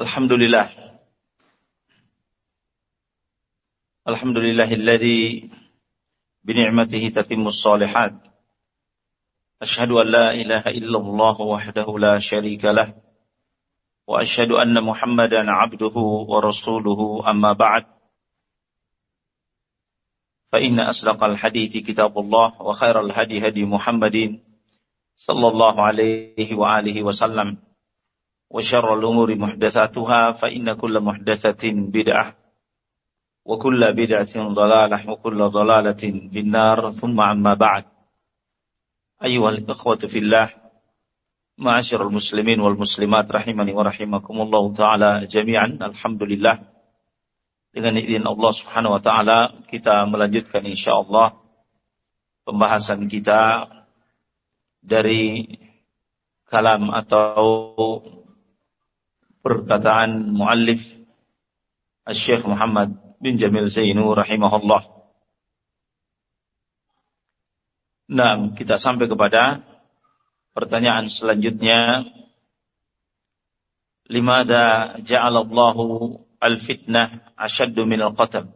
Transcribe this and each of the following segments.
الحمد لله. الحمد لله الذي بنعمته تتم الصالحات. أشهد أن لا إله إلا الله وحده لا شريك له وأشهد أن محمدا عبده ورسوله أما بعد. فإن أصدق الحديث كتاب الله وخير الهدي هدي محمد صلى الله عليه وآله وسلم. وشر الأمور محدثاتها فإن كل محدثة بدعة وكل بدعة ضلالة وكل ضلالة في النار ثم عما بعد أيها الإخوة في الله معاشر المسلمين والمسلمات رحمني ورحمكم الله تعالى جميعا الحمد لله dengan izin Allah Subhanahu wa taala kita melanjutkan insyaallah pembahasan kita dari kalam atau perkataan muallif Syekh Muhammad bin Jamil Zainu rahimahullah. Nah, kita sampai kepada pertanyaan selanjutnya. Limada ja'alallahu al-fitnah ashaddu min al-qatl?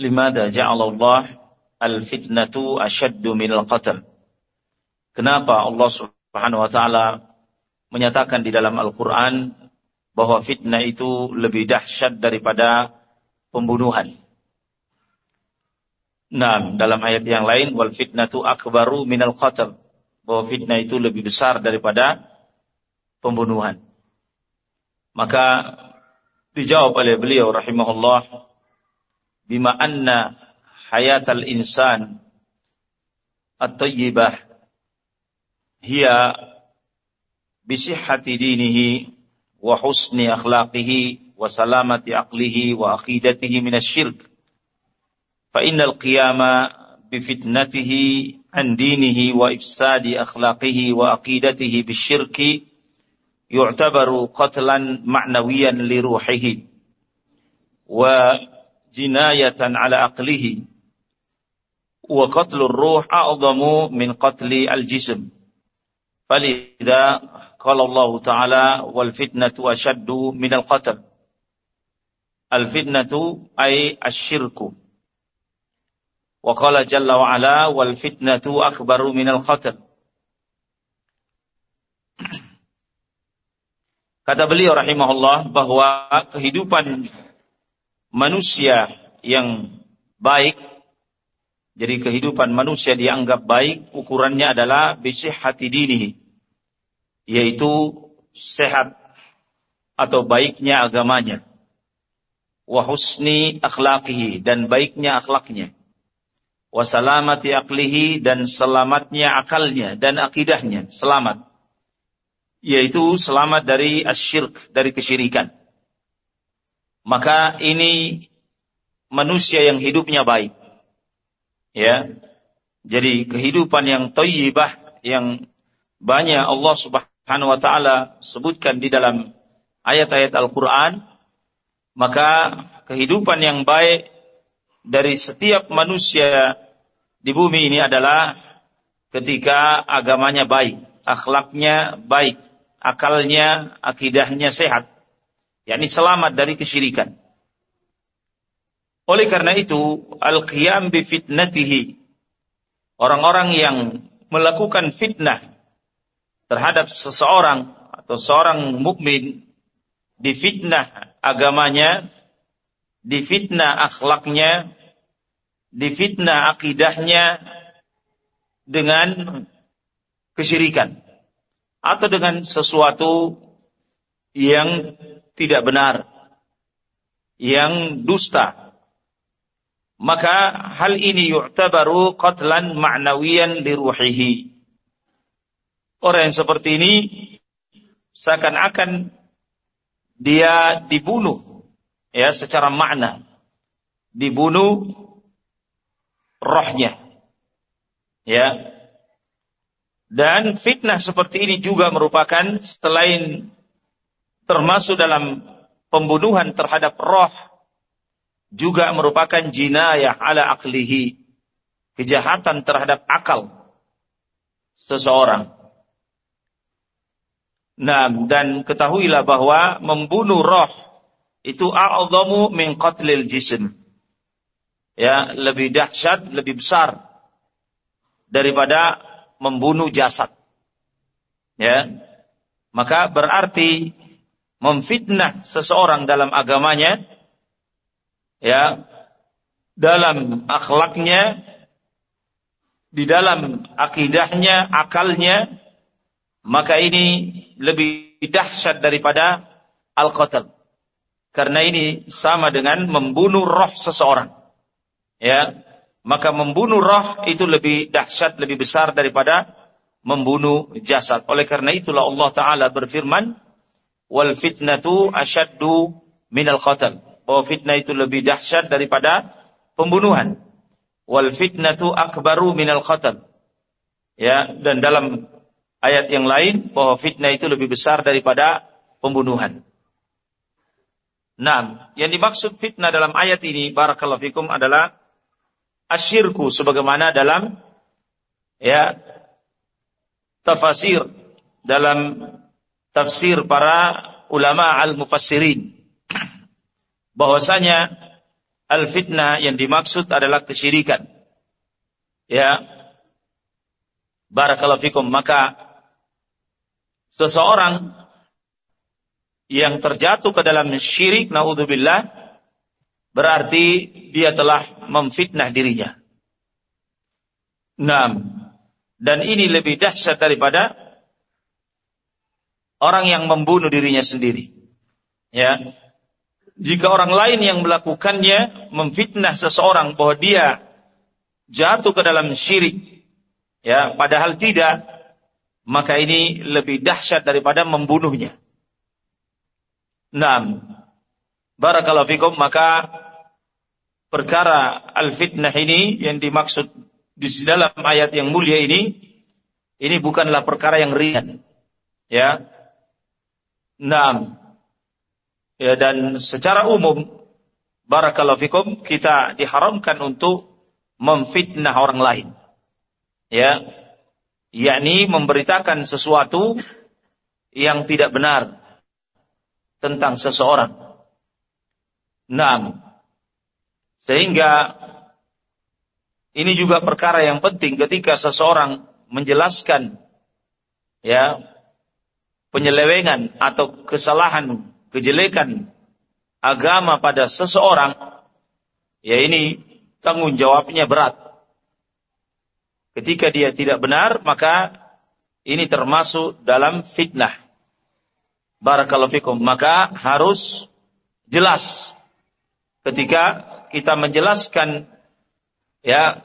Limada ja'alallah al-fitnatu ashaddu min al-qatl? Kenapa Allah Subhanahu wa taala menyatakan di dalam Al-Quran bahwa fitnah itu lebih dahsyat daripada pembunuhan. Nah, dalam ayat yang lain, wal fitnatu akbaru minal qatl. Bahwa fitnah itu lebih besar daripada pembunuhan. Maka dijawab oleh beliau rahimahullah, bima anna hayatal insan at-tayyibah hiya بصحة دينه وحسن أخلاقه وسلامة عقله وعقيدته من الشرك. فإن القيام بفتنته عن دينه وإفساد أخلاقه وعقيدته بالشرك يعتبر قتلا معنويا لروحه وجناية على عقله. وقتل الروح أعظم من قتل الجسم. فلذا Allah Ta'ala wal fitnatu asyaddu minal. Al fitnatu ay asyirku. Wa jalla wa ala. Kata beliau rahimahullah bahwa kehidupan manusia yang baik jadi kehidupan manusia dianggap baik ukurannya adalah bisih hati dinihi yaitu sehat atau baiknya agamanya. Wa husni akhlaqihi dan baiknya akhlaknya. Wa salamati aklihi dan selamatnya akalnya dan akidahnya. Selamat. Yaitu selamat dari asyirk dari kesyirikan. Maka ini manusia yang hidupnya baik. Ya. Jadi kehidupan yang thayyibah yang banyak Allah Subhanahu Subhanahu wa taala sebutkan di dalam ayat-ayat Al-Qur'an, maka kehidupan yang baik dari setiap manusia di bumi ini adalah ketika agamanya baik, akhlaknya baik, akalnya, akidahnya sehat, yakni selamat dari kesyirikan. Oleh karena itu, al-qiyam bi fitnatihi orang-orang yang melakukan fitnah terhadap seseorang atau seorang mukmin difitnah agamanya, difitnah akhlaknya, difitnah akidahnya dengan kesyirikan atau dengan sesuatu yang tidak benar, yang dusta. Maka hal ini yu'tabaru qatlan ma'nawiyan li ruhihi Orang yang seperti ini seakan-akan dia dibunuh ya secara makna. Dibunuh rohnya. Ya. Dan fitnah seperti ini juga merupakan selain termasuk dalam pembunuhan terhadap roh juga merupakan jinayah ala aklihi kejahatan terhadap akal seseorang Nah, dan ketahuilah bahwa membunuh roh itu a'adhamu min qatlil jism. Ya, lebih dahsyat, lebih besar daripada membunuh jasad. Ya. Maka berarti memfitnah seseorang dalam agamanya ya, dalam akhlaknya, di dalam akidahnya, akalnya, maka ini lebih dahsyat daripada al-qatl. Karena ini sama dengan membunuh roh seseorang. Ya, maka membunuh roh itu lebih dahsyat, lebih besar daripada membunuh jasad. Oleh karena itulah Allah Ta'ala berfirman, wal fitnatu asyaddu minal qatl. Bahwa fitnah itu lebih dahsyat daripada pembunuhan. Wal fitnatu akbaru minal qatl. Ya, dan dalam ayat yang lain bahwa fitnah itu lebih besar daripada pembunuhan. Nah, yang dimaksud fitnah dalam ayat ini barakallahu fikum adalah asyirku sebagaimana dalam ya tafsir dalam tafsir para ulama al-mufassirin bahwasanya al-fitnah yang dimaksud adalah kesyirikan. Ya. Barakallahu fikum maka seseorang yang terjatuh ke dalam syirik naudzubillah berarti dia telah memfitnah dirinya. Nah, dan ini lebih dahsyat daripada orang yang membunuh dirinya sendiri. Ya. Jika orang lain yang melakukannya memfitnah seseorang bahwa dia jatuh ke dalam syirik, ya, padahal tidak, maka ini lebih dahsyat daripada membunuhnya. Nah, barakallahu fikum maka perkara al-fitnah ini yang dimaksud di dalam ayat yang mulia ini ini bukanlah perkara yang ringan. Ya. Nah, ya dan secara umum barakallahu fikum kita diharamkan untuk memfitnah orang lain. Ya. Yakni memberitakan sesuatu yang tidak benar tentang seseorang. Nah, sehingga ini juga perkara yang penting ketika seseorang menjelaskan ya penyelewengan atau kesalahan, kejelekan agama pada seseorang, ya ini tanggung jawabnya berat. Ketika dia tidak benar, maka ini termasuk dalam fitnah. Barakallahu fikum. Maka harus jelas ketika kita menjelaskan ya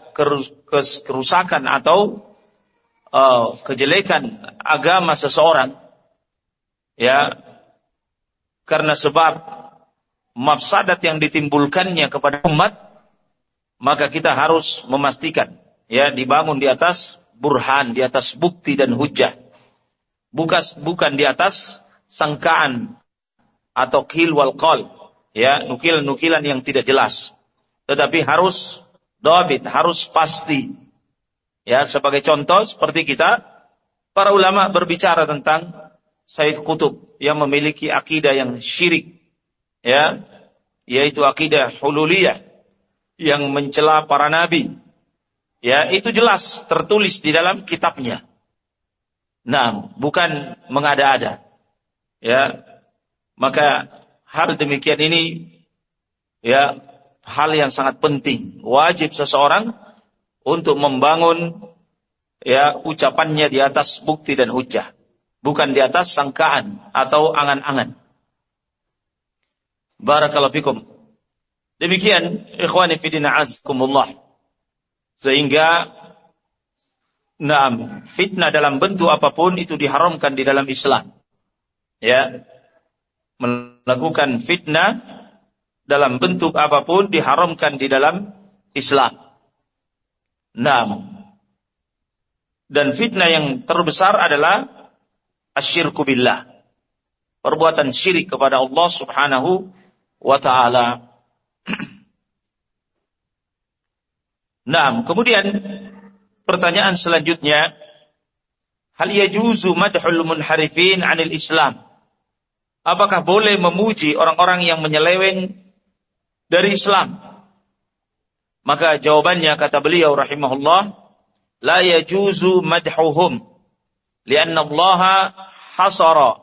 kerusakan atau uh, kejelekan agama seseorang ya karena sebab mafsadat yang ditimbulkannya kepada umat maka kita harus memastikan ya dibangun di atas burhan di atas bukti dan hujah. Bukan bukan di atas sangkaan atau kil wal qal. Ya nukilan-nukilan yang tidak jelas. Tetapi harus dobit harus pasti. Ya sebagai contoh seperti kita para ulama berbicara tentang Said Qutub yang memiliki akidah yang syirik. Ya yaitu akidah hululiyah yang mencela para nabi ya itu jelas tertulis di dalam kitabnya. Nah bukan mengada-ada. Ya maka hal demikian ini ya hal yang sangat penting. Wajib seseorang untuk membangun ya ucapannya di atas bukti dan hujah. Bukan di atas sangkaan atau angan-angan. Barakallahu fikum. Demikian ikhwani fidina azkumullah sehingga Nah, fitnah dalam bentuk apa pun itu diharamkan di dalam Islam ya melakukan fitnah dalam bentuk apa pun diharamkan di dalam Islam. Nah, dan fitnah yang terbesar adalah asyirku billah. Perbuatan syirik kepada Allah Subhanahu wa taala. Nah, kemudian pertanyaan selanjutnya hal yajuzu madhul munharifin 'anil Islam? Apakah boleh memuji orang-orang yang menyeleweng dari Islam? Maka jawabannya kata beliau rahimahullah, la yajuzu madhuhum lianna Allah hasara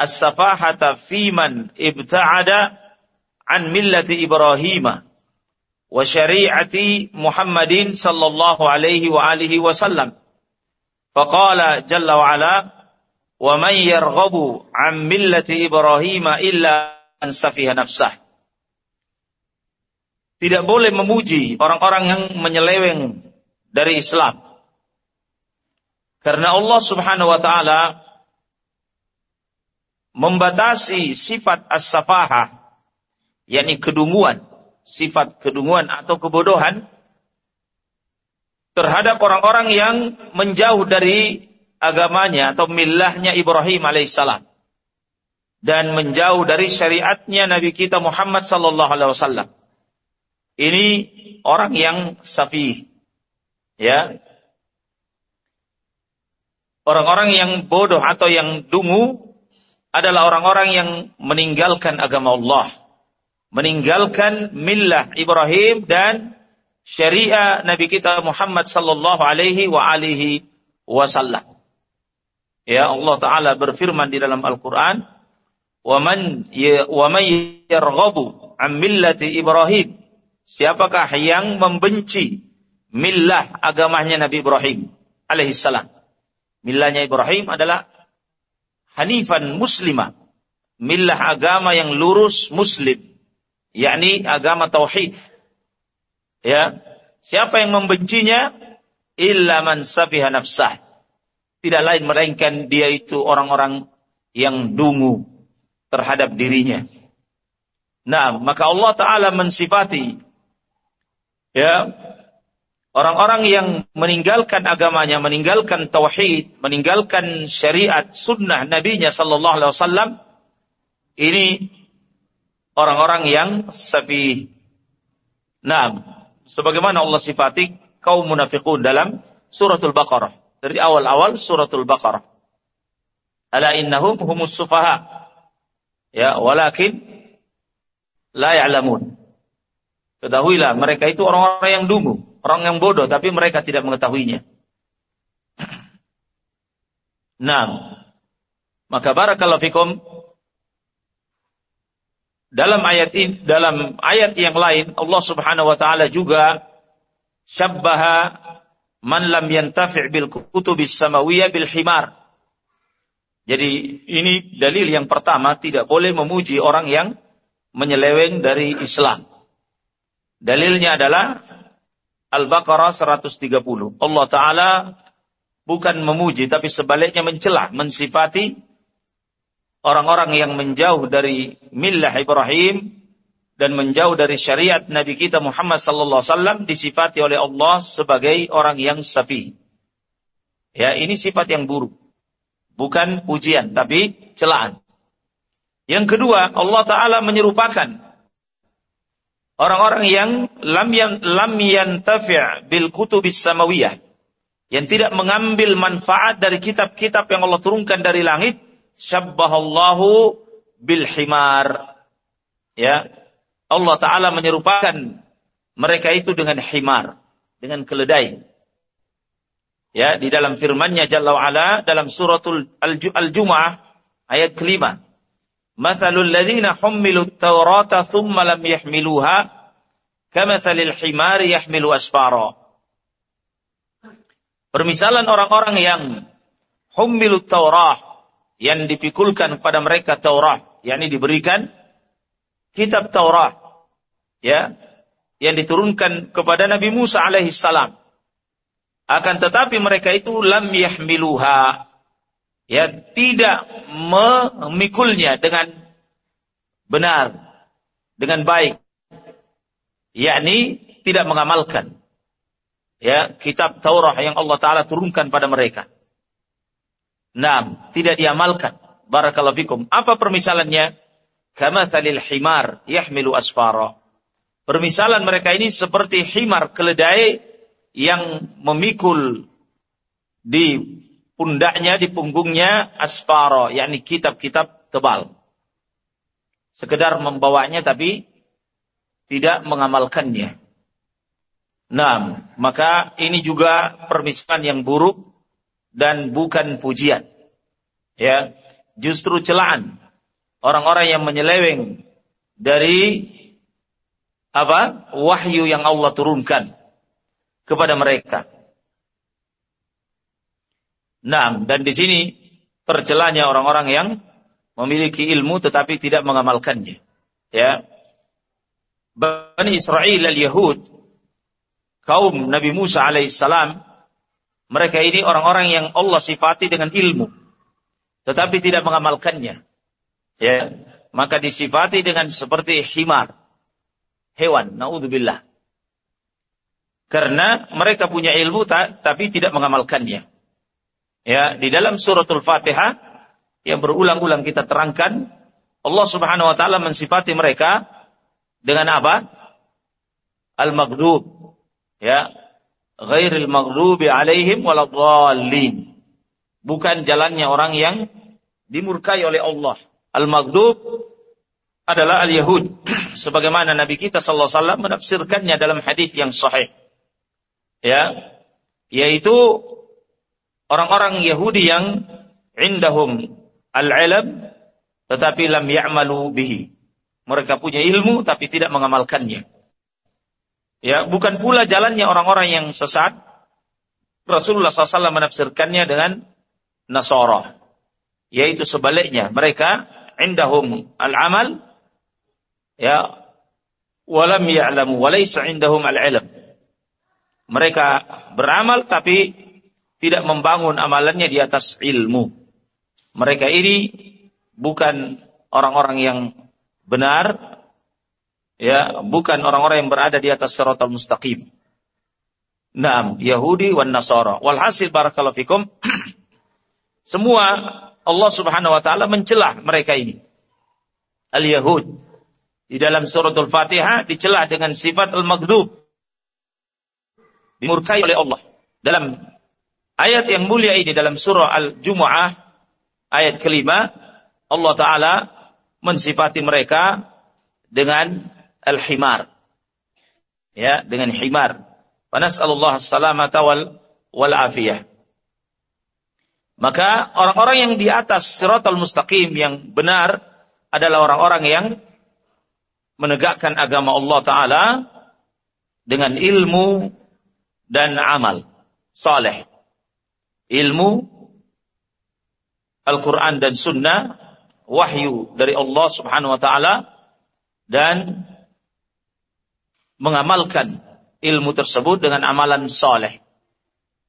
as-safahata fi man ibta'ada an millati Ibrahim wa syari'ati Muhammadin sallallahu alaihi wa alihi wasallam. Faqala jalla wa ala Wa man yarghabu an millati Ibrahim illa an. Tidak boleh memuji orang-orang yang menyeleweng dari Islam. Karena Allah Subhanahu wa taala membatasi sifat as-safahah yakni kedunguan, sifat kedunguan atau kebodohan terhadap orang-orang yang menjauh dari agamanya atau millahnya Ibrahim alaihissalam dan menjauh dari syariatnya Nabi kita Muhammad sallallahu alaihi wasallam. Ini orang yang safi. Ya. Orang-orang yang bodoh atau yang dungu adalah orang-orang yang meninggalkan agama Allah, meninggalkan millah Ibrahim dan syariat Nabi kita Muhammad sallallahu alaihi wa alihi wasallam. Ya Allah Taala berfirman di dalam Al-Qur'an, "Wa man wa man yarghabu an millati Ibrahim." Siapakah yang membenci millah agamanya Nabi Ibrahim alaihi salam? Millahnya Ibrahim adalah hanifan muslimah. Millah agama yang lurus muslim, yakni agama tauhid. Ya, siapa yang membencinya? Illa man safiha nafsah tidak lain melainkan dia itu orang-orang yang dungu terhadap dirinya. Nah, maka Allah Ta'ala mensifati ya orang-orang yang meninggalkan agamanya, meninggalkan tauhid, meninggalkan syariat sunnah nabinya sallallahu alaihi wasallam ini orang-orang yang safi. Nah, sebagaimana Allah sifati kaum munafiqun dalam suratul Baqarah dari awal-awal suratul Baqarah. Ala innahum humus sufaha. Ya, walakin la ya'lamun. Ketahuilah mereka itu orang-orang yang dungu, orang yang bodoh tapi mereka tidak mengetahuinya. Nah, maka barakallahu fikum dalam ayat ini, dalam ayat yang lain Allah Subhanahu wa taala juga syabbaha man lam yantafi' bil kutubis samawiyah bil himar. Jadi ini dalil yang pertama tidak boleh memuji orang yang menyeleweng dari Islam. Dalilnya adalah Al-Baqarah 130. Allah Ta'ala bukan memuji tapi sebaliknya mencela, mensifati orang-orang yang menjauh dari millah Ibrahim dan menjauh dari syariat Nabi kita Muhammad sallallahu alaihi wasallam disifati oleh Allah sebagai orang yang safi. Ya, ini sifat yang buruk. Bukan pujian, tapi celaan. Yang kedua, Allah taala menyerupakan orang-orang yang lam yan lam yantafi' bil kutubis samawiyah yang tidak mengambil manfaat dari kitab-kitab yang Allah turunkan dari langit, syabbahallahu bil himar. Ya, Allah Ta'ala menyerupakan mereka itu dengan himar, dengan keledai. Ya, di dalam firman-Nya Jalla wa'ala dalam suratul Al-Jumu'ah ayat kelima. Mathalul ladzina hummilu tawrata thumma lam yahmiluha kamathalil himari yahmilu asfara. Permisalan orang-orang yang hummilu Taurah yang dipikulkan kepada mereka Taurah, yakni diberikan kitab Taurat ya yang diturunkan kepada Nabi Musa alaihi salam. Akan tetapi mereka itu lam yahmiluha. Ya, tidak memikulnya dengan benar, dengan baik. Yakni tidak mengamalkan ya kitab Taurat yang Allah taala turunkan pada mereka. Nah, tidak diamalkan. Barakallahu fikum. Apa permisalannya? Kama thalil himar yahmilu asfara. Permisalan mereka ini seperti himar keledai yang memikul di pundaknya, di punggungnya asparo, yakni kitab-kitab tebal. Sekedar membawanya tapi tidak mengamalkannya. Nah, maka ini juga permisalan yang buruk dan bukan pujian. Ya, justru celaan orang-orang yang menyeleweng dari apa? wahyu yang Allah turunkan kepada mereka. Nah, dan di sini tercelanya orang-orang yang memiliki ilmu tetapi tidak mengamalkannya. Ya. Bani Israel al-Yahud kaum Nabi Musa alaihissalam, mereka ini orang-orang yang Allah sifati dengan ilmu, tetapi tidak mengamalkannya. Ya, maka disifati dengan seperti himar, hewan, naudzubillah. Karena mereka punya ilmu tapi tidak mengamalkannya. Ya, di dalam suratul Fatihah yang berulang-ulang kita terangkan, Allah Subhanahu wa taala mensifati mereka dengan apa? Al-maghdub, ya ghairil maghdubi alaihim waladhdallin bukan jalannya orang yang dimurkai oleh Allah. Al-maghdub adalah al-yahud. Sebagaimana nabi kita sallallahu alaihi wasallam menafsirkannya dalam hadis yang sahih. Ya. Yaitu orang-orang Yahudi yang indahum al-ilm tetapi lam ya'malu bihi. Mereka punya ilmu tapi tidak mengamalkannya Ya, bukan pula jalannya orang-orang yang sesat. Rasulullah SAW menafsirkannya dengan Nasara. Yaitu sebaliknya. Mereka indahum al-amal. Ya. Walam ya'lamu. Walaysa indahum al-ilm. Mereka beramal tapi tidak membangun amalannya di atas ilmu. Mereka ini bukan orang-orang yang benar, ya bukan orang-orang yang berada di atas siratal mustaqim. Naam, Yahudi wan Nasara. Walhasil barakallahu fikum semua Allah Subhanahu wa taala mencelah mereka ini. Al-Yahud di dalam suratul Fatihah dicelah dengan sifat al-maghdub. Dimurkai oleh Allah. Dalam ayat yang mulia ini dalam surah Al-Jumu'ah ayat kelima Allah taala mensifati mereka dengan al-himar. Ya, dengan himar. Wa nas'alullah as-salamata wal wal afiyah. Maka orang-orang yang di atas siratal mustaqim yang benar adalah orang-orang yang menegakkan agama Allah Ta'ala dengan ilmu dan amal saleh. Ilmu Al-Quran dan Sunnah, wahyu dari Allah Subhanahu Wa Ta'ala, dan mengamalkan ilmu tersebut dengan amalan soleh.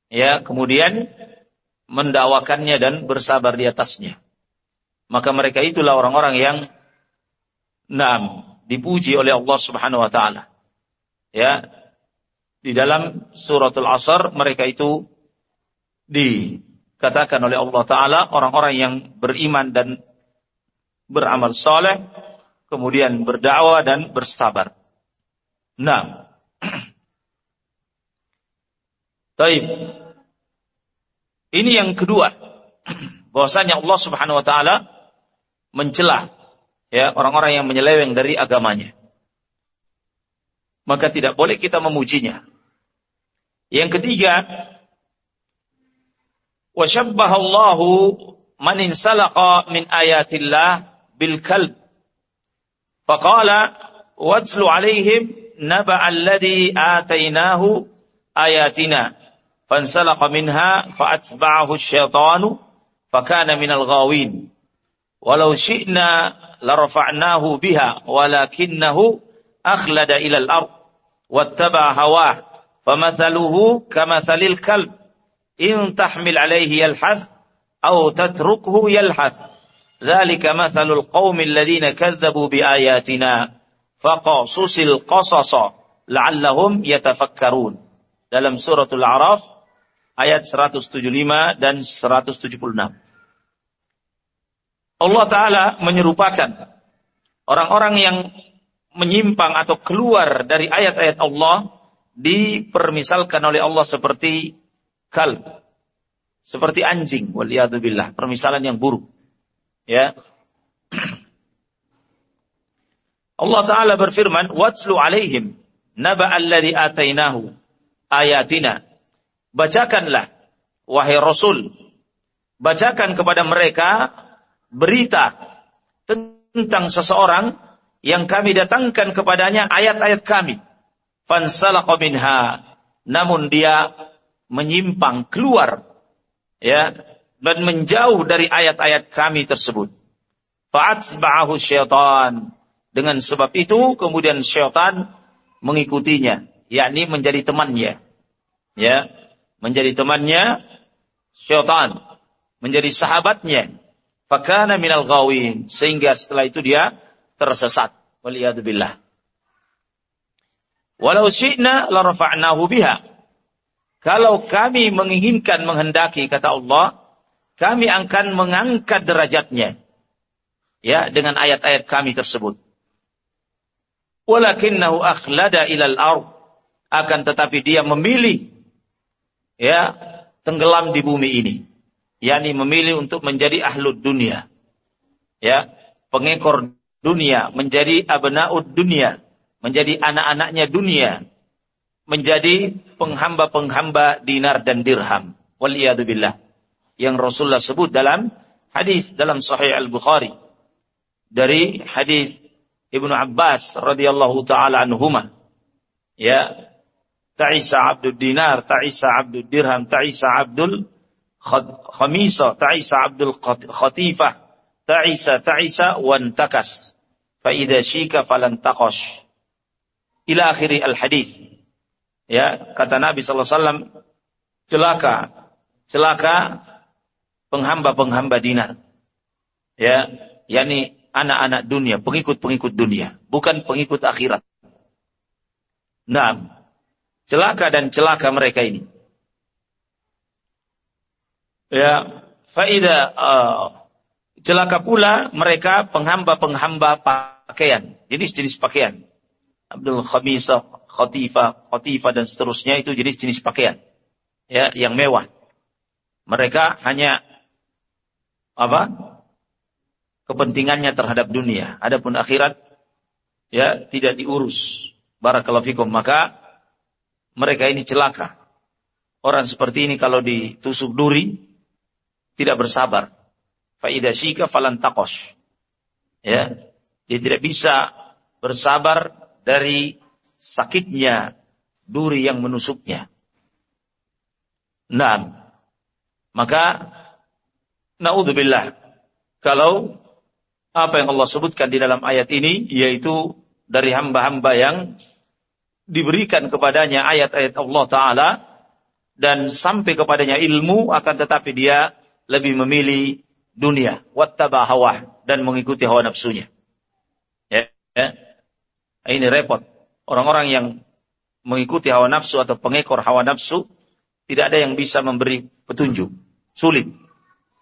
Ya, kemudian mendawakannya dan bersabar di atasnya. Maka mereka itulah orang-orang yang enam dipuji oleh Allah Subhanahu wa taala. Ya. Di dalam suratul Asr mereka itu dikatakan oleh Allah taala orang-orang yang beriman dan beramal soleh, kemudian berdakwah dan bersabar. Nah. Taib. Ini yang kedua. Bahwasanya Allah Subhanahu wa taala mencela ya orang-orang yang menyeleweng dari agamanya. Maka tidak boleh kita memujinya. Yang ketiga, wa syabbaha Allahu man insalaqa min ayatillah bil kalb. Faqala watlu alaihim نبأ الذي آتيناه آياتنا فانسلق منها فأتبعه الشيطان فكان من الغاوين. ولو شئنا لرفعناه بها ولكنه أخلد إلى الأرض واتبع هواه فمثله كمثل الكلب إن تحمل عليه يلحث أو تتركه يلحث. ذلك مثل القوم الذين كذبوا بآياتنا. Faqasusil qasasa la'allahum yatafakkarun. Dalam suratul A'raf ayat 175 dan 176. Allah Ta'ala menyerupakan orang-orang yang menyimpang atau keluar dari ayat-ayat Allah dipermisalkan oleh Allah seperti kalb. seperti anjing waliyadzubillah permisalan yang buruk ya Allah taala berfirman watslu alaihim naba alladhi atainahu ayatina bacakanlah wahai rasul bacakan kepada mereka berita tentang seseorang yang kami datangkan kepadanya ayat-ayat kami fansalaqa minha namun dia menyimpang keluar ya dan menjauh dari ayat-ayat kami tersebut. Fa'atsba'ahu syaitan. Dengan sebab itu kemudian syaitan mengikutinya, yakni menjadi temannya. Ya, menjadi temannya syaitan, menjadi sahabatnya. Fakana minal ghawin, sehingga setelah itu dia tersesat. Waliyadzubillah. Walau syi'na la rafa'nahu biha. Kalau kami menginginkan menghendaki kata Allah, kami akan mengangkat derajatnya. Ya, dengan ayat-ayat kami tersebut. Walakinnahu akhlada ilal ard. Akan tetapi dia memilih ya, tenggelam di bumi ini. yakni memilih untuk menjadi ahlud dunia. Ya, pengekor dunia, menjadi abnaud dunia, menjadi anak-anaknya dunia, menjadi penghamba-penghamba dinar dan dirham. Waliyadzubillah. Yang Rasulullah sebut dalam hadis dalam Sahih Al-Bukhari dari hadis Ibnu Abbas radhiyallahu taala anhuma. Ya, ta'isa abdul dinar, ta'isa abdul dirham, ta'isa abdul khamisa, ta'isa abdul khatifah, ta'isa ta'isa wan takas. Fa idza syika falan taqash. Ila akhiri al-hadis. Ya, kata Nabi sallallahu alaihi wasallam, celaka, celaka penghamba-penghamba dinar. Ya, yakni anak-anak dunia, pengikut-pengikut dunia, bukan pengikut akhirat. Nah, celaka dan celaka mereka ini. Ya, faida uh, celaka pula mereka penghamba-penghamba pakaian, jenis-jenis pakaian. Abdul Khamisah, khotifah, khotifah dan seterusnya itu jenis-jenis pakaian ya yang mewah. Mereka hanya apa? Kepentingannya terhadap dunia. Adapun akhirat ya tidak diurus. Barakallahu fikum. Maka mereka ini celaka. Orang seperti ini kalau ditusuk duri tidak bersabar. Faida syika falan takos. Ya, dia tidak bisa bersabar dari sakitnya duri yang menusuknya. Nah, maka naudzubillah kalau apa yang Allah sebutkan di dalam ayat ini yaitu dari hamba-hamba yang diberikan kepadanya ayat-ayat Allah taala dan sampai kepadanya ilmu akan tetapi dia lebih memilih dunia wattaba dan mengikuti hawa nafsunya. Ya, ya. Ini repot. Orang-orang yang mengikuti hawa nafsu atau pengekor hawa nafsu tidak ada yang bisa memberi petunjuk. Sulit.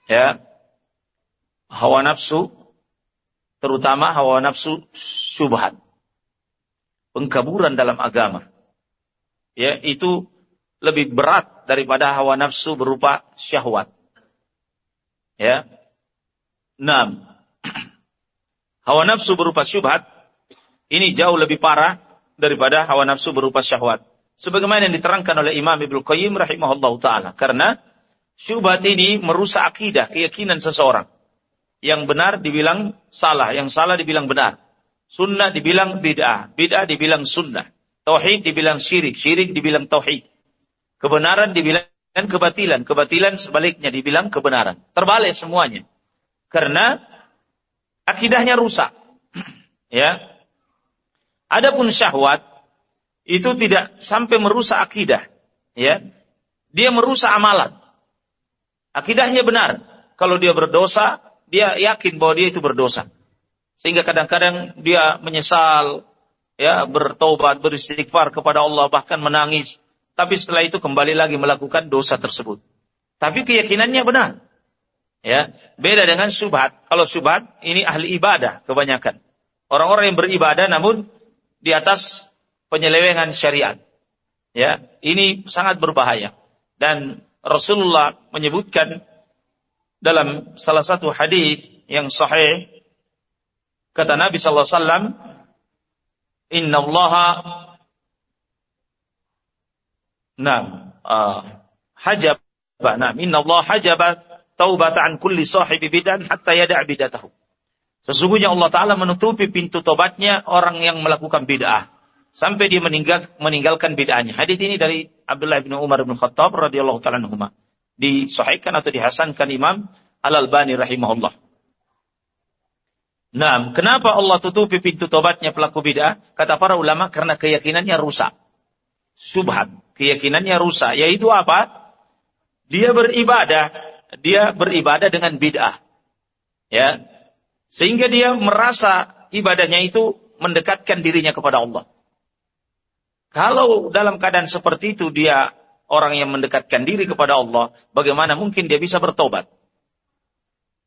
Ya. Hawa nafsu terutama hawa nafsu syubhat. Pengkaburan dalam agama. Ya, itu lebih berat daripada hawa nafsu berupa syahwat. Ya. Enam. Hawa nafsu berupa syubhat ini jauh lebih parah daripada hawa nafsu berupa syahwat. Sebagaimana yang diterangkan oleh Imam Ibnu Qayyim rahimahullah taala. Karena syubhat ini merusak akidah, keyakinan seseorang. Yang benar dibilang salah, yang salah dibilang benar. Sunnah dibilang bid'ah, bid'ah dibilang sunnah. Tauhid dibilang syirik, syirik dibilang tauhid. Kebenaran dibilang kebatilan, kebatilan sebaliknya dibilang kebenaran. Terbalik semuanya. Karena akidahnya rusak. ya, Adapun syahwat itu tidak sampai merusak akidah, ya. Dia merusak amalan. Akidahnya benar. Kalau dia berdosa, dia yakin bahwa dia itu berdosa. Sehingga kadang-kadang dia menyesal, ya, bertobat, beristighfar kepada Allah, bahkan menangis. Tapi setelah itu kembali lagi melakukan dosa tersebut. Tapi keyakinannya benar. Ya, beda dengan subhat. Kalau subhat ini ahli ibadah kebanyakan. Orang-orang yang beribadah namun di atas penyelewengan syariat. Ya, ini sangat berbahaya. Dan Rasulullah menyebutkan dalam salah satu hadis yang sahih kata Nabi sallallahu alaihi wasallam inna Allah Naam uh, hajab Naam inna Allah hajaba taubata an kulli sahibi bidan hatta yada' bidatahu Sesungguhnya Allah Ta'ala menutupi pintu tobatnya orang yang melakukan bid'ah. Sampai dia meninggal, meninggalkan bid'ahnya. Hadis ini dari Abdullah bin Umar bin Khattab radhiyallahu ta'ala anhumah. Disahihkan atau dihasankan Imam Al-Albani rahimahullah. Nah, kenapa Allah tutupi pintu tobatnya pelaku bid'ah? Kata para ulama karena keyakinannya rusak. Subhat, keyakinannya rusak. Yaitu apa? Dia beribadah, dia beribadah dengan bid'ah. Ya, sehingga dia merasa ibadahnya itu mendekatkan dirinya kepada Allah. Kalau dalam keadaan seperti itu dia orang yang mendekatkan diri kepada Allah, bagaimana mungkin dia bisa bertobat?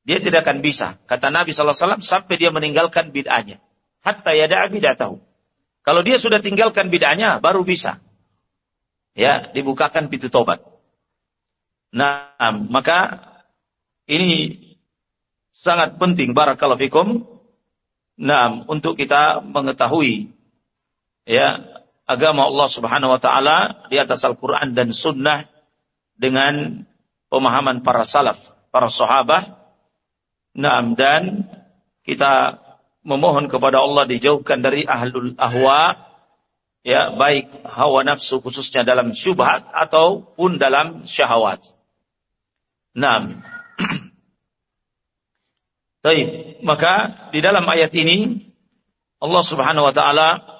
Dia tidak akan bisa. Kata Nabi SAW sampai dia meninggalkan bid'ahnya. Hatta yada'a bid'atahu. Kalau dia sudah tinggalkan bid'ahnya, baru bisa. Ya, dibukakan pintu tobat. Nah, maka ini sangat penting barakallahu fikum. Nah, untuk kita mengetahui ya agama Allah Subhanahu wa taala di atas Al-Qur'an dan sunnah dengan pemahaman para salaf, para sahabat. Nah, dan kita memohon kepada Allah dijauhkan dari ahlul ahwa ya baik hawa nafsu khususnya dalam syubhat ataupun dalam syahwat. Nah, Baik, maka di dalam ayat ini Allah Subhanahu wa taala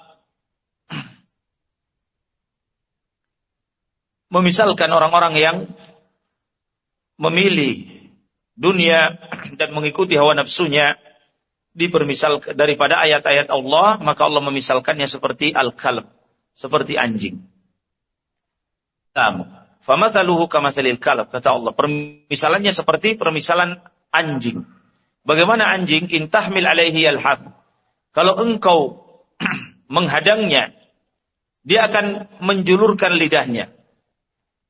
memisalkan orang-orang yang memilih dunia dan mengikuti hawa nafsunya dipermisal daripada ayat-ayat Allah maka Allah memisalkannya seperti al-kalb seperti anjing. Famathaluhu kamathalil kalb kata Allah permisalannya seperti permisalan anjing. Bagaimana anjing intahmil alaihi alhaf. Kalau engkau menghadangnya, dia akan menjulurkan lidahnya.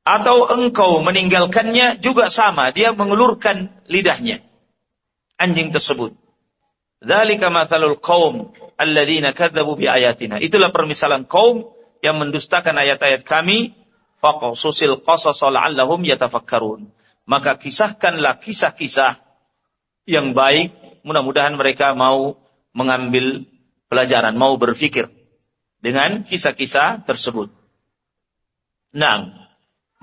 Atau engkau meninggalkannya juga sama, dia mengelurkan lidahnya. Anjing tersebut. Dzalika mathalul qaum alladzina bi ayatina. Itulah permisalan kaum yang mendustakan ayat-ayat kami, faqasusil qasas la'allahum yatafakkarun. Maka kisahkanlah kisah-kisah yang baik, mudah-mudahan mereka mau mengambil pelajaran, mau berpikir dengan kisah-kisah tersebut. Nah,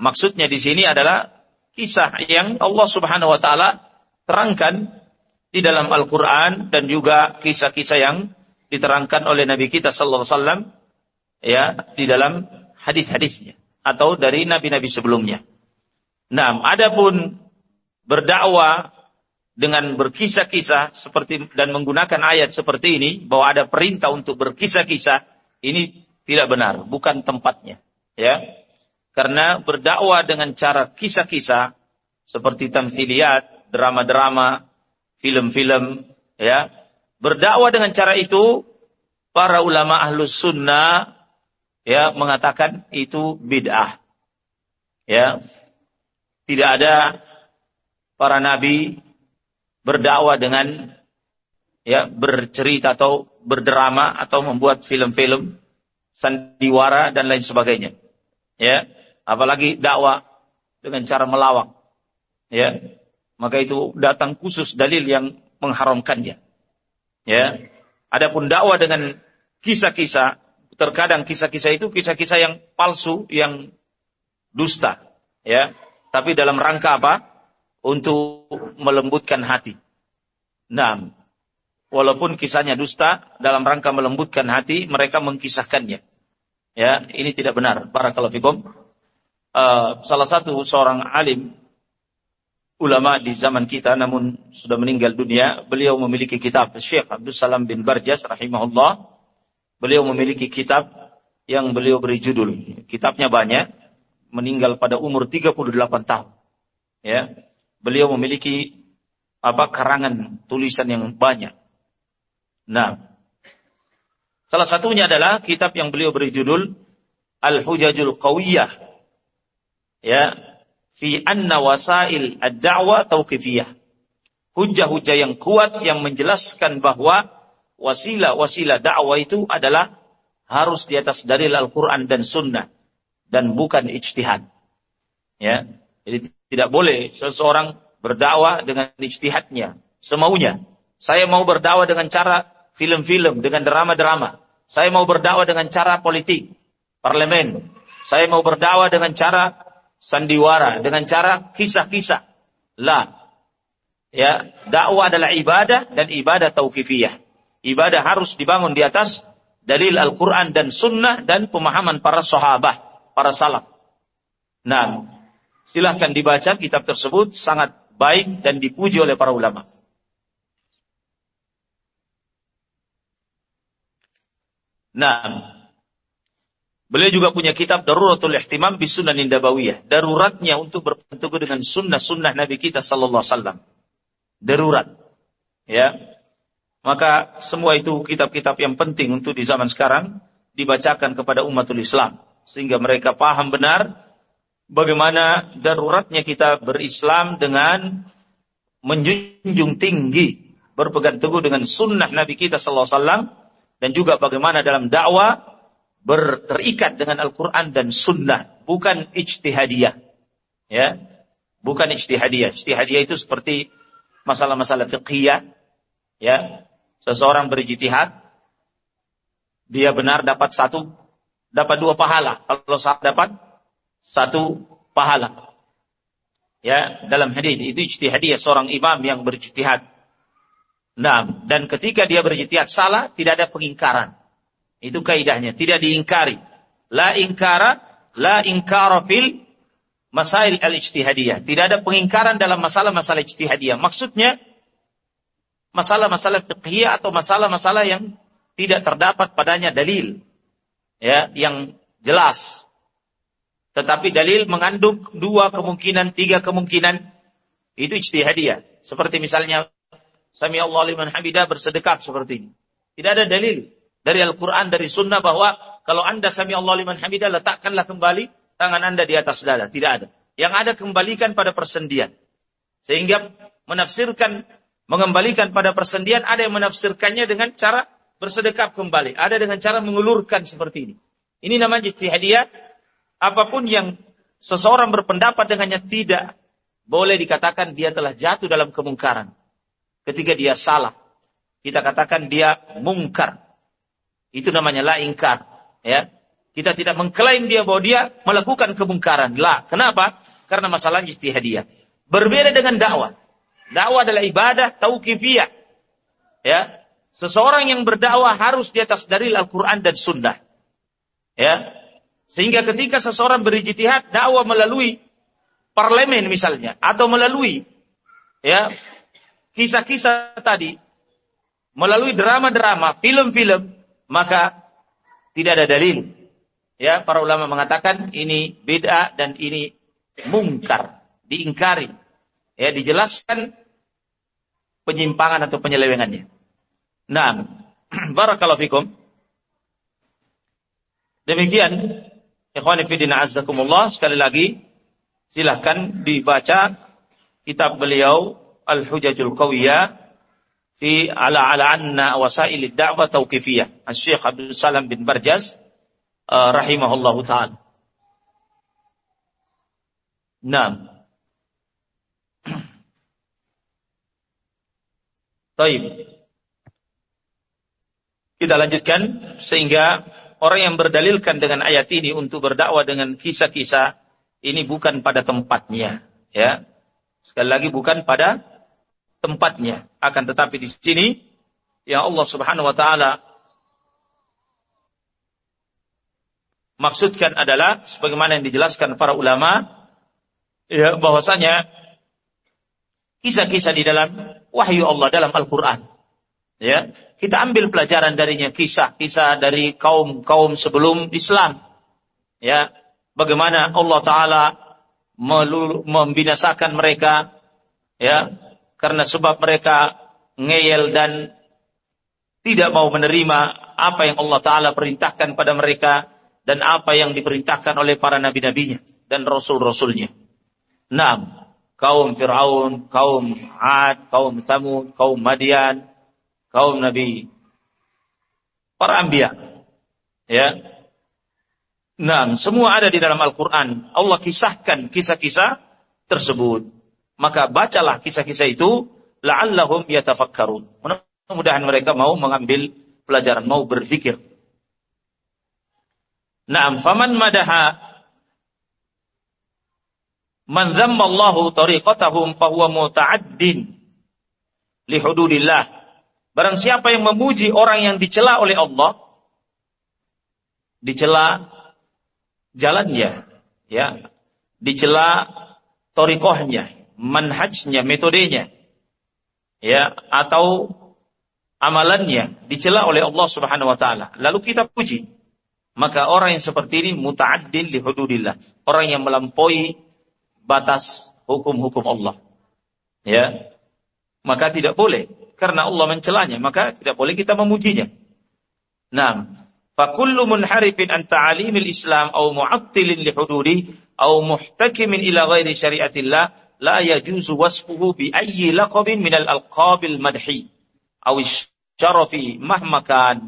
maksudnya di sini adalah kisah yang Allah Subhanahu wa taala terangkan di dalam Al-Qur'an dan juga kisah-kisah yang diterangkan oleh Nabi kita sallallahu alaihi wasallam ya di dalam hadis-hadisnya atau dari nabi-nabi sebelumnya. Nah, adapun berdakwah dengan berkisah-kisah seperti dan menggunakan ayat seperti ini bahwa ada perintah untuk berkisah-kisah ini tidak benar, bukan tempatnya, ya. Karena berdakwah dengan cara kisah-kisah seperti tamthiliyat, drama-drama, film-film, ya. Berdakwah dengan cara itu para ulama ahlus sunnah ya mengatakan itu bid'ah. Ya. Tidak ada para nabi berdakwah dengan ya bercerita atau berdrama atau membuat film-film sandiwara dan lain sebagainya. Ya, apalagi dakwah dengan cara melawak. Ya, maka itu datang khusus dalil yang mengharamkannya. Ya, adapun dakwah dengan kisah-kisah, terkadang kisah-kisah itu kisah-kisah yang palsu, yang dusta. Ya, tapi dalam rangka apa? untuk melembutkan hati. Nah, walaupun kisahnya dusta, dalam rangka melembutkan hati, mereka mengkisahkannya. Ya, ini tidak benar. Barakallahu fikum. Uh, salah satu seorang alim ulama di zaman kita namun sudah meninggal dunia, beliau memiliki kitab Syekh Abdul Salam bin Barjas rahimahullah. Beliau memiliki kitab yang beliau beri judul. Kitabnya banyak, meninggal pada umur 38 tahun. Ya, beliau memiliki apa karangan tulisan yang banyak. Nah, salah satunya adalah kitab yang beliau beri judul Al-Hujajul Qawiyah. Ya, fi anna wasail ad-da'wa tauqifiyah. Hujah-hujah yang kuat yang menjelaskan bahwa wasilah-wasilah dakwah itu adalah harus di atas dalil Al-Quran dan Sunnah dan bukan ijtihad. Ya, jadi tidak boleh seseorang berdakwah dengan ijtihadnya, semaunya. Saya mau berdakwah dengan cara film-film, dengan drama-drama. Saya mau berdakwah dengan cara politik, parlemen. Saya mau berdakwah dengan cara sandiwara, dengan cara kisah-kisah. Lah. Ya, dakwah adalah ibadah dan ibadah tauqifiyah. Ibadah harus dibangun di atas dalil Al-Quran dan Sunnah dan pemahaman para sahabat, para salaf. Nah, silahkan dibaca kitab tersebut sangat baik dan dipuji oleh para ulama. Nah, beliau juga punya kitab Daruratul Ihtimam bis Sunan Indabawiyah. Daruratnya untuk berpegang dengan sunnah-sunnah Nabi kita sallallahu alaihi wasallam. Darurat. Ya, maka semua itu kitab-kitab yang penting untuk di zaman sekarang dibacakan kepada umatul Islam. Sehingga mereka paham benar bagaimana daruratnya kita berislam dengan menjunjung tinggi berpegang teguh dengan sunnah Nabi kita Sallallahu Alaihi Wasallam dan juga bagaimana dalam dakwah berterikat dengan Al-Quran dan Sunnah, bukan ijtihadiyah. Ya, bukan ijtihadiyah. Ijtihadiyah itu seperti masalah-masalah fiqhiyah, ya, seseorang berijtihad, dia benar dapat satu, dapat dua pahala. Kalau salah dapat satu pahala. Ya, dalam hadis itu ijtihadiyah seorang imam yang berijtihad. Nah, dan ketika dia berijtihad salah, tidak ada pengingkaran. Itu kaidahnya, tidak diingkari. La ingkara, la ingkara fil masail al-ijtihadiyah. Tidak ada pengingkaran dalam masalah-masalah ijtihadiyah. Maksudnya, masalah-masalah fiqhiyah atau masalah-masalah yang tidak terdapat padanya dalil. Ya yang jelas. Tetapi dalil mengandung dua kemungkinan tiga kemungkinan. Itu ijtihadiyah. Seperti misalnya sami Allah liman hamidah bersedekah seperti ini. Tidak ada dalil dari Al-Quran dari Sunnah bahwa kalau anda sami Allah liman hamidah letakkanlah kembali tangan anda di atas dada tidak ada yang ada kembalikan pada persendian sehingga menafsirkan mengembalikan pada persendian, ada yang menafsirkannya dengan cara bersedekap kembali, ada dengan cara mengulurkan seperti ini. Ini namanya ijtihadiyah. Apa pun yang seseorang berpendapat dengannya tidak boleh dikatakan dia telah jatuh dalam kemungkaran. Ketika dia salah, kita katakan dia mungkar. Itu namanya la ingkar. Ya, kita tidak mengklaim dia bahwa dia melakukan kemungkaran. La, kenapa? Karena masalah ijtihadiyah. Berbeda dengan dakwah. Dakwah adalah ibadah tauqifiyah. Ya. Seseorang yang berdakwah harus di atas dalil Al-Qur'an dan Sunnah. Ya. Sehingga ketika seseorang berijtihad dakwah melalui parlemen misalnya atau melalui ya kisah-kisah tadi melalui drama-drama, film-film, maka tidak ada dalil. Ya, para ulama mengatakan ini beda dan ini mungkar, diingkari. Ya, dijelaskan penyimpangan atau penyelewengannya. Nah, barakallahu fikum. Demikian, ikhwani fidina azzakumullah, sekali lagi, silahkan dibaca kitab beliau, Al-Hujajul Qawiyah, fi ala ala anna wasail da'wah tauqifiyah. Al-Syekh Abdul Salam bin Barjaz, uh, rahimahullahu ta'ala. Nah, Taib. Kita lanjutkan sehingga orang yang berdalilkan dengan ayat ini untuk berdakwah dengan kisah-kisah ini bukan pada tempatnya, ya. Sekali lagi bukan pada tempatnya, akan tetapi di sini ya Allah Subhanahu wa taala maksudkan adalah sebagaimana yang dijelaskan para ulama ya bahwasanya kisah-kisah di dalam wahyu Allah dalam Al-Quran. Ya, kita ambil pelajaran darinya kisah-kisah dari kaum-kaum sebelum Islam. Ya, bagaimana Allah Taala membinasakan mereka, ya, karena sebab mereka ngeyel dan tidak mau menerima apa yang Allah Taala perintahkan pada mereka dan apa yang diperintahkan oleh para nabi-nabinya dan rasul-rasulnya. Naam, kaum Fir'aun, kaum Ad, kaum Samud, kaum Madian, kaum Nabi para anbiya. Ya. Nah, semua ada di dalam Al-Quran. Allah kisahkan kisah-kisah tersebut. Maka bacalah kisah-kisah itu, la'allahum yatafakkarun. Mudah-mudahan mereka mau mengambil pelajaran, mau berpikir. Naam, faman madaha man dhammallahu tariqatahum fahuwa muta'addin li hududillah. Barang siapa yang memuji orang yang dicela oleh Allah, dicela jalannya, ya, dicela torikohnya, manhajnya, metodenya, ya, atau amalannya dicela oleh Allah Subhanahu wa taala. Lalu kita puji. Maka orang yang seperti ini muta'addin li hududillah. Orang yang melampaui batas hukum-hukum Allah. Ya. Maka tidak boleh karena Allah mencelanya, maka tidak boleh kita memujinya. Nah, fakullu munharifin an ta'alimil Islam au mu'attilin li hududi au muhtakimin ila ghairi syariatillah la yajuzu wasfuhu bi ayyi laqabin min al-alqabil madhi au syarafi mahmakan.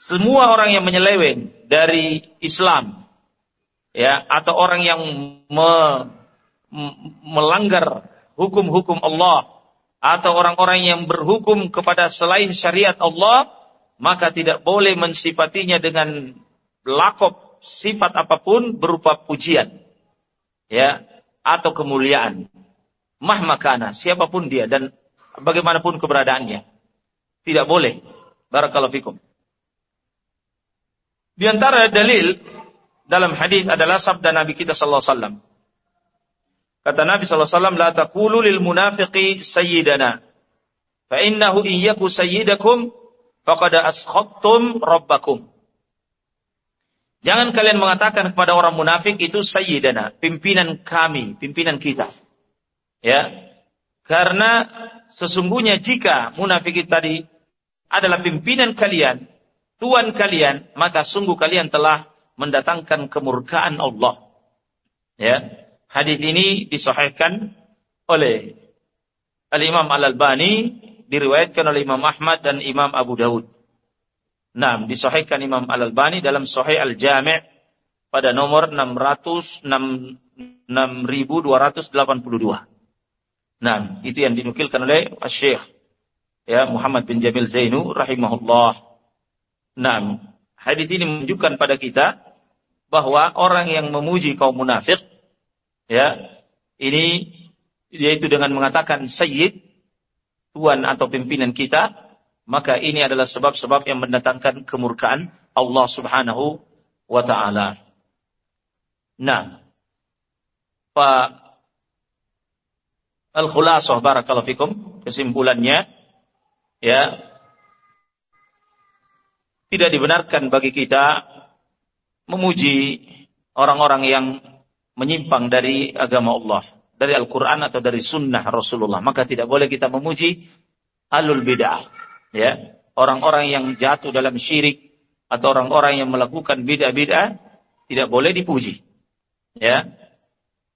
Semua orang yang menyeleweng dari Islam ya atau orang yang me, melanggar hukum-hukum Allah atau orang-orang yang berhukum kepada selain syariat Allah maka tidak boleh mensifatinya dengan lakop sifat apa pun berupa pujian ya atau kemuliaan mahmakana siapa pun dia dan bagaimanapun keberadaannya tidak boleh. Barakallahu fikum. Di antara dalil dalam hadis adalah sabda Nabi kita sallallahu alaihi wasallam. Kata Nabi sallallahu alaihi wasallam, "La taqulu lil munafiqi sayyidana, fa innahu iyyaku sayyidakum faqad askhattum rabbakum." Jangan kalian mengatakan kepada orang munafik itu sayyidana, pimpinan kami, pimpinan kita. Ya. Karena sesungguhnya jika munafik tadi adalah pimpinan kalian, tuan kalian, maka sungguh kalian telah mendatangkan kemurkaan Allah. Ya. Hadis ini disahihkan oleh Al-Imam Al-Albani, diriwayatkan oleh Imam Ahmad dan Imam Abu Dawud. Nah, disahihkan Imam Al-Albani dalam Sahih Al-Jami' pada nomor 600 6282. Nah, itu yang dinukilkan oleh Syekh ya Muhammad bin Jamil Zainu rahimahullah. Nah, hadis ini menunjukkan pada kita bahwa orang yang memuji kaum munafik ya ini yaitu dengan mengatakan sayyid tuan atau pimpinan kita maka ini adalah sebab-sebab yang mendatangkan kemurkaan Allah Subhanahu wa taala. Nah, Pak Al-Khulasah barakallahu fikum kesimpulannya ya tidak dibenarkan bagi kita memuji orang-orang yang menyimpang dari agama Allah, dari Al-Quran atau dari Sunnah Rasulullah. Maka tidak boleh kita memuji alul bid'ah, ya orang-orang yang jatuh dalam syirik atau orang-orang yang melakukan bid'ah-bid'ah tidak boleh dipuji, ya.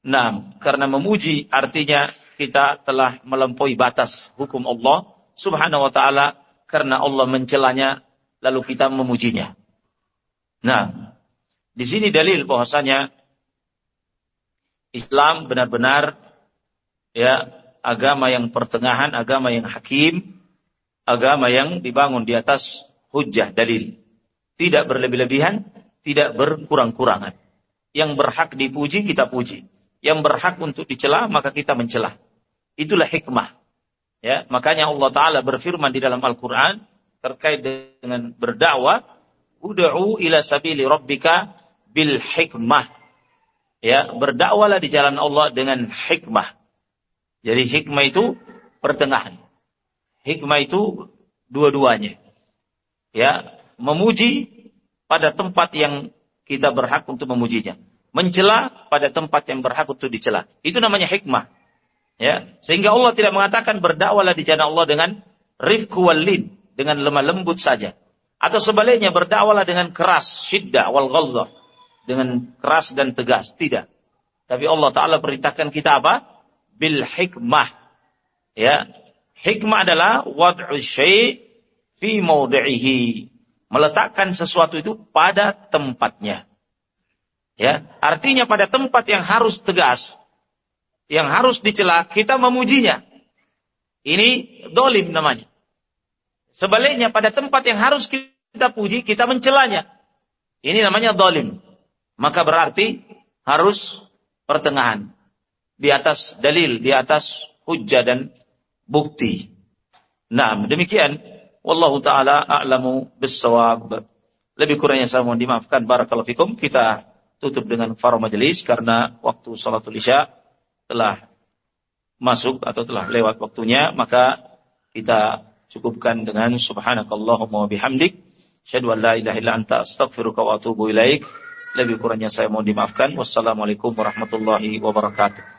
Nah, karena memuji artinya kita telah melampaui batas hukum Allah subhanahu wa ta'ala karena Allah mencelanya lalu kita memujinya. Nah, di sini dalil bahwasanya Islam benar-benar ya agama yang pertengahan, agama yang hakim, agama yang dibangun di atas hujah dalil. Tidak berlebih-lebihan, tidak berkurang-kurangan. Yang berhak dipuji kita puji. Yang berhak untuk dicela maka kita mencela. Itulah hikmah. Ya, makanya Allah taala berfirman di dalam Al-Qur'an terkait dengan berdakwah, "Ud'u ila sabili rabbika bil hikmah." Ya, berdakwalah di jalan Allah dengan hikmah. Jadi hikmah itu pertengahan. Hikmah itu dua-duanya. Ya, memuji pada tempat yang kita berhak untuk memujinya. Mencela pada tempat yang berhak untuk dicela. Itu namanya hikmah. Ya, sehingga Allah tidak mengatakan berdakwalah di jalan Allah dengan rifku walin, dengan lemah lembut saja. Atau sebaliknya berdakwalah dengan keras, syiddah wal ghaldhah, dengan keras dan tegas. Tidak. Tapi Allah Ta'ala perintahkan kita apa? Bil hikmah. Ya. Hikmah adalah wad'u syai' fi mawdi'ihi. Meletakkan sesuatu itu pada tempatnya. Ya, artinya pada tempat yang harus tegas, yang harus dicela, kita memujinya. Ini dolim namanya. Sebaliknya pada tempat yang harus kita puji, kita mencelanya. Ini namanya dolim. Maka berarti harus pertengahan. Di atas dalil, di atas hujjah dan bukti. Nah, demikian. Wallahu ta'ala a'lamu bissawab. Lebih kurangnya saya mohon dimaafkan. Barakallahu fikum. Kita tutup dengan faro majelis karena waktu salatul isya telah masuk atau telah lewat waktunya. Maka kita cukupkan dengan subhanakallahumma bihamdik. Syahadu an la ilaha illa anta astaghfiruka wa atubu ilaik. Lebih kurangnya saya mohon dimaafkan. Wassalamualaikum warahmatullahi wabarakatuh.